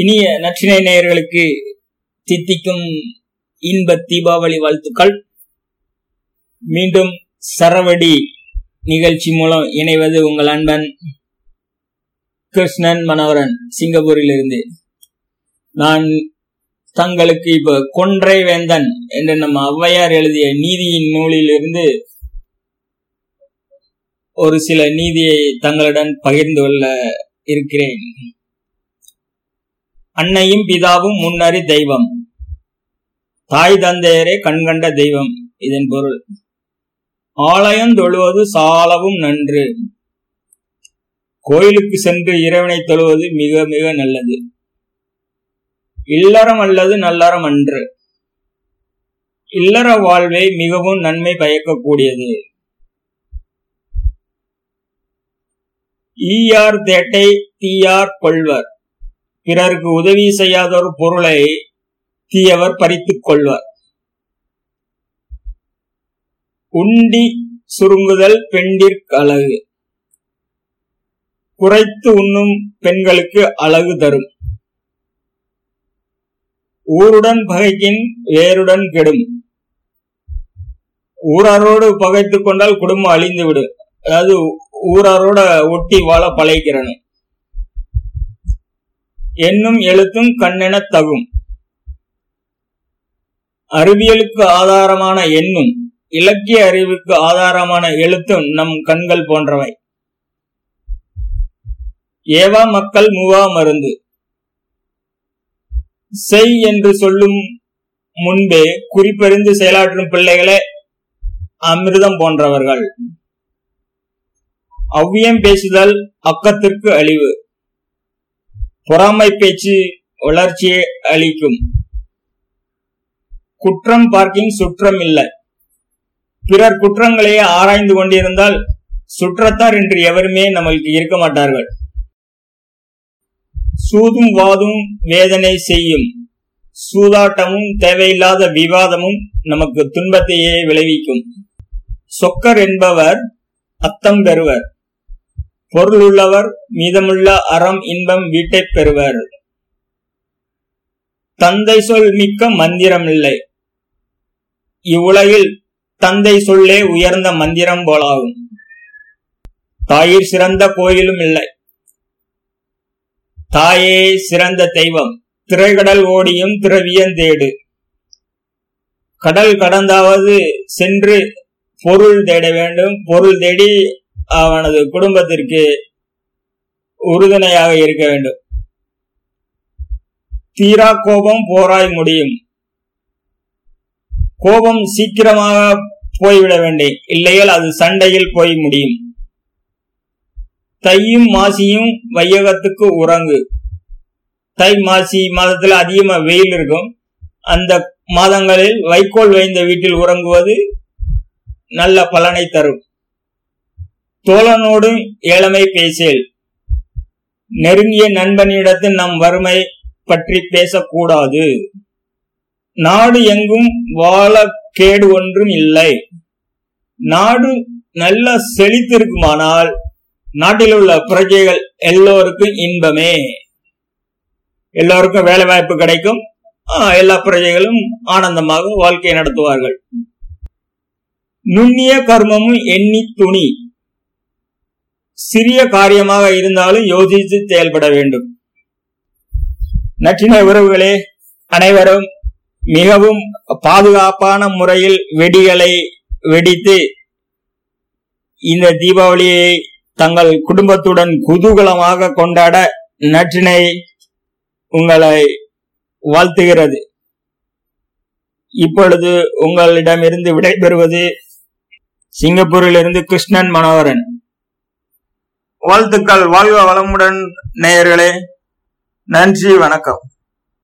இனிய நற்றினை நேயர்களுக்கு தித்திக்கும் இன்ப தீபாவளி வாழ்த்துக்கள். மீண்டும் சரவடி நிகழ்ச்சி மூலம் இணைவது உங்கள் அன்பன் கிருஷ்ணன் மனோகரன் சிங்கப்பூரில் இருந்து நான் தங்களுக்கு இப்ப கொன்றை வேந்தன் என்று நம்ம ஔவையார் எழுதிய நீதியின் நூலிலிருந்து ஒரு சில நீதியை தங்களுடன் பகிர்ந்து கொள்ள இருக்கிறேன். அன்னையும் பிதாவும் முன்னறி தெய்வம். தாய் தந்தையரே கண்கண்ட தெய்வம். இதன் பொருள். ஆலயம் தொழுவது சாலவும் நன்று. கோயிலுக்கு சென்று இறைவனை தொழுவது மிக மிக நல்லது. இல்லறம் அல்லது நல்லறம் அன்று. இல்லற வாழ்வை மிகவும் நன்மை பயக்கக்கூடியது. ஈயார் தேட்டை தீயார் கொள்வர். பிறருக்கு உதவி செய்யாத ஒரு பொருளை தீயவர் பறித்துக் கொள்வர். உண்டி சுருங்குதல் பெண்டிற்கு அழகு. குறைத்து உண்ணும் பெண்களுக்கு அழகு தரும். ஊருடன் பகைக்கின் வேருடன் கெடும். ஊராரோடு பகைத்துக் கொண்டால் குடும்பம் அழிந்து விடும் அதாவது ஊராரோட ஒட்டி வாழ பழகிக்கிறனும் என்னும் எழுத்தும் கண்ணென தகும் அறிவியலுக்கு ஆதாரமான எண்ணும் இலக்கிய அறிவுக்கு ஆதாரமான எழுத்தும் நம் கண்கள் போன்றவை. ஏவா மக்கள் மூவா மருந்து. செய் என்று சொல்லும் முன்பே குறிப்பறிந்து செயலாற்றும் பிள்ளைகளே அமிர்தம் போன்றவர்கள். அவ்வியம் பேசுதல் அக்கத்திற்கு அழிவு. பொறாமை பேச்சு வளர்ச்சியை அளிக்கும். குற்றம் பார்க்கிங் சுற்றம் இல்லை. பிறர் குற்றங்களையே ஆராய்ந்து கொண்டிருந்தால் சுற்றத்தார் என்று எவருமே நம்மளுக்கு இருக்க மாட்டார்கள். சூதும் வாதும் வேதனை செய்யும். சூதாட்டமும் தேவையில்லாத விவாதமும் நமக்கு துன்பத்தையே விளைவிக்கும். சொக்கர் என்பவர் அத்தம் பெறுவர். பொருள் உள்ளவர் மீதமுள்ள அறம் இன்பம் வீட்டை பெறுவர். தந்தை சொல் மிக்க மந்திரம் இல்லை இவ்வுலகில் தந்தை சொல்லே உயர்ந்த மந்திரம் போலாகும். தாயிற் சிறந்த கோயிலும் இல்லை. தாயே சிறந்த தெய்வம். திரைகடல் ஓடியும் திரவியம் தேடு. கடல் கடந்தாவது சென்று பொருள் தேட வேண்டும். பொருள் தேடி அவனது குடும்பத்திற்கு உறுதுணையாக இருக்க வேண்டும். தீரா கோபம் போராய் முடியும். கோபம் சீக்கிரமாக போய்விட வேண்டும் இல்லையால் அது சண்டையில் போய் முடியும். தையும் மாசியும் வையகத்துக்கு உறங்கு. தை மாசி மாதத்துல அதிகமா வெயில் இருக்கும். அந்த மாதங்களில் வைக்கோல் வைந்த வீட்டில் உறங்குவது நல்ல பலனை தரும். தோழனோடு ஏழமை பேசேல் நெருங்கிய நண்பனிடத்தில் நம் வறுமை பற்றி பேசக்கூடாது. நாடு எங்கும் வாழ கேடு ஒன்றும் இல்லை. நாடு நல்லா செழித்திருக்குமானால் நாட்டில் உள்ள பிரஜைகள் எல்லோருக்கும் இன்பமே. எல்லோருக்கும் வேலை வாய்ப்பு கிடைக்கும். எல்லா பிரஜைகளும் ஆனந்தமாக வாழ்க்கை நடத்துவார்கள். நுண்ணிய கர்மமும் எண்ணி துணி. சிறிய காரியமாக இருந்தாலும் யோசித்து செயல்பட வேண்டும். நற்றின உறவுகளே அனைவரும் மிகவும் பாதுகாப்பான முறையில் வெடிகளை வெடித்து இந்த தீபாவளியை தங்கள் குடும்பத்துடன் குதூகலமாக கொண்டாட நற்றினை உங்களை வாழ்த்துகிறது. இப்பொழுது உங்களிடமிருந்து விடைபெறுவது சிங்கப்பூரிலிருந்து கிருஷ்ணன் மனோகரன். வாழ்த்துக்கள். வாழ்க வளமுடன் நேயர்களே. நன்றி வணக்கம்.